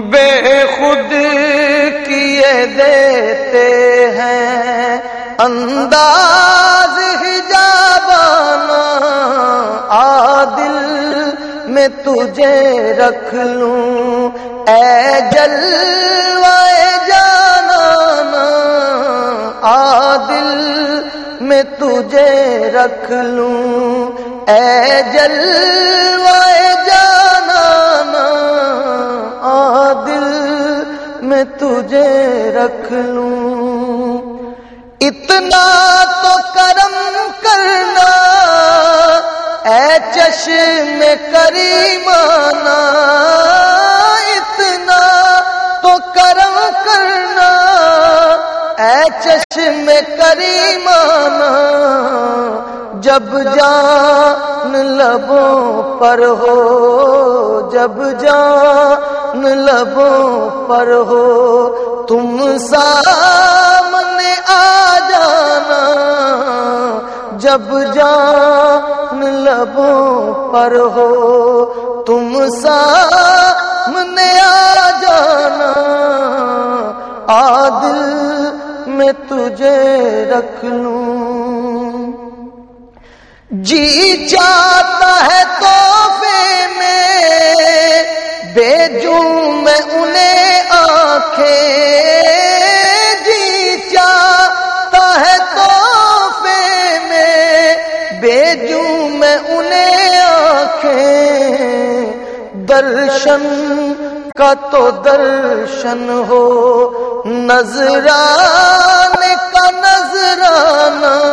بے خود کیے دیتے ہیں۔ انداز حجابانا عادل میں تجھے رکھ لوں۔ اے جلوائے جانا عادل میں تجھے رکھ لوں۔ اے جلوائے میں تجھے رکھ لوں۔ اتنا تو کرم کرنا، اے چشم کریمانا اتنا تو کرم کرنا، اے چشم کریمانا جب جان لبوں پر ہو، جب جان لبوں پر ہو، تم سامنے آ جانا۔ جب جان لبوں پر ہو، تم سامنے آ جانا۔ عادل میں تجھے رکھ لوں جی چاہتا ہے توحفے میں بیجوں میں انہیں آنکھیں جی چاہتا ہے توحفے میں بیجوں میں انہیں آنکھیں۔ درشن کا تو درشن ہو، نظران کا نظرانہ۔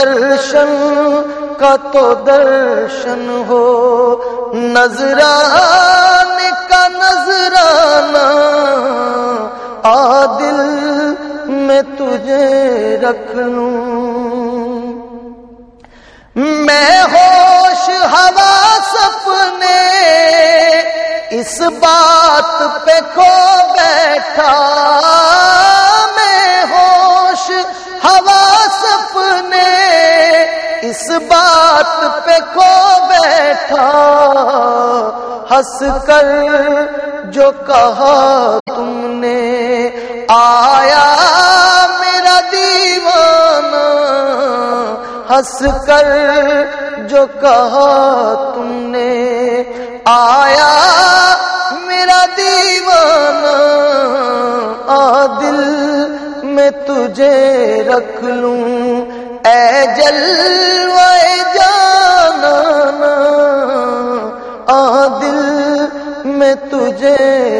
درشن کا تو درشن ہو نظران کا نظرانہ عادل میں تجھے رکھ لوں۔ میں ہوش ہوا سپنے اس بات پہ کھو بیٹھا۔ بات پہ کھو بیٹھا، ہنس کر جو کہا تم نے۔ آیا میرا دیوانہ، ہنس کر جو کہا تم نے۔ آیا میرا دیوانہ عادل میں تجھے رکھ لوں۔ اے جلوائے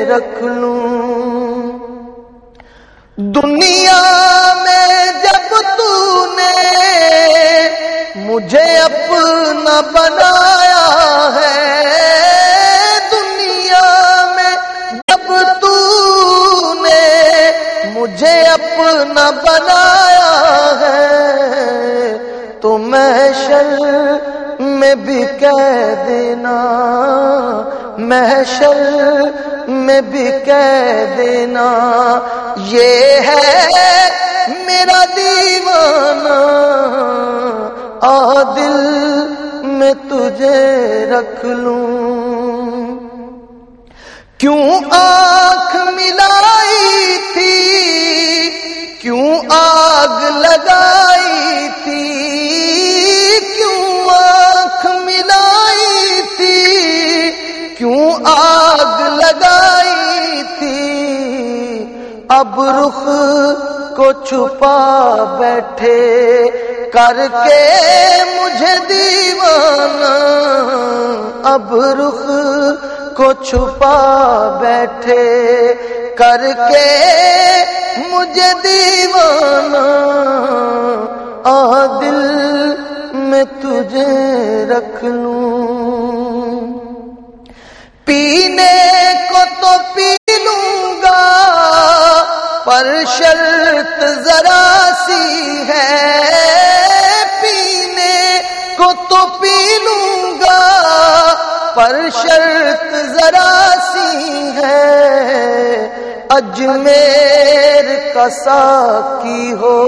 رکھ لوں۔ دنیا میں جب تو نے مجھے اپنا بنایا ہے، دنیا میں جب تو نے مجھے اپنا بنایا ہے، تو محشر میں بھی کہہ دینا، محشر میں بھی کہہ دینا، یہ ہے میرا دیوانہ، عادل میں تجھے رکھ لوں۔ کیوں آنکھ ملائی اب رخ کو چھپا بیٹھے کر کے مجھے دیوانہ۔ اب رخ کو چھپا بیٹھے کر کے مجھے دیوانہ۔ عادل میں تجھے رکھ لوں۔ پر شرط ذرا سی ہے۔ پینے کو تو پی لوں گا۔ پر شرط ذرا سی ہے۔ اجمیر کسا کی ہو۔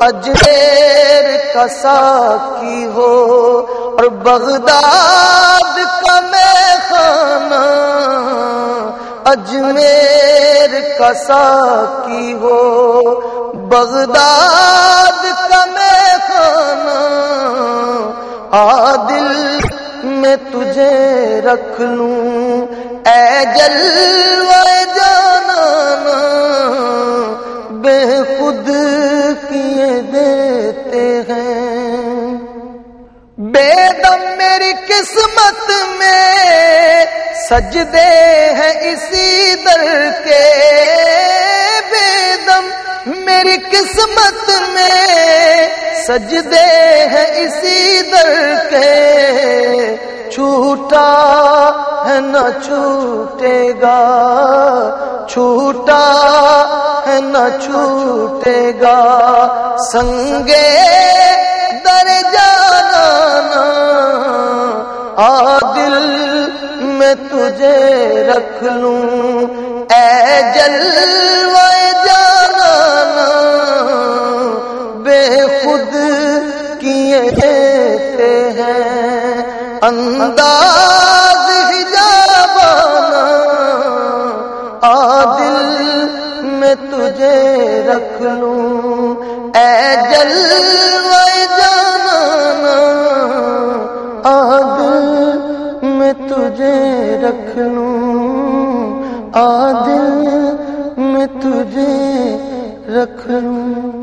اجمیر کسا کی ہو۔ اور بغداد کا میں خانہ اجمیر کا ساکی ہو، بغداد کا میں خانہ عادل میں تجھے رکھ لوں۔ اے جلوہ جانا بے خود کیے دیتے ہیں۔ بے دم میری قسمت میں سجدے ہیں اسی در کے بے دم میری قسمت میں سجدے ہیں اسی در کے۔ چھوٹا ہے نہ چھوٹے گا۔ چھوٹا ہے نہ چھوٹے گا۔ سنگے در جانا عادل میں تجھے رکھ لوں۔ اے جلوہ جانا بے خود کیے دیتے ہیں۔ انداز حجابانا، عادل میں تجھے رکھ لوں۔ رکھ لوں عادل میں تجھے رکھ لوں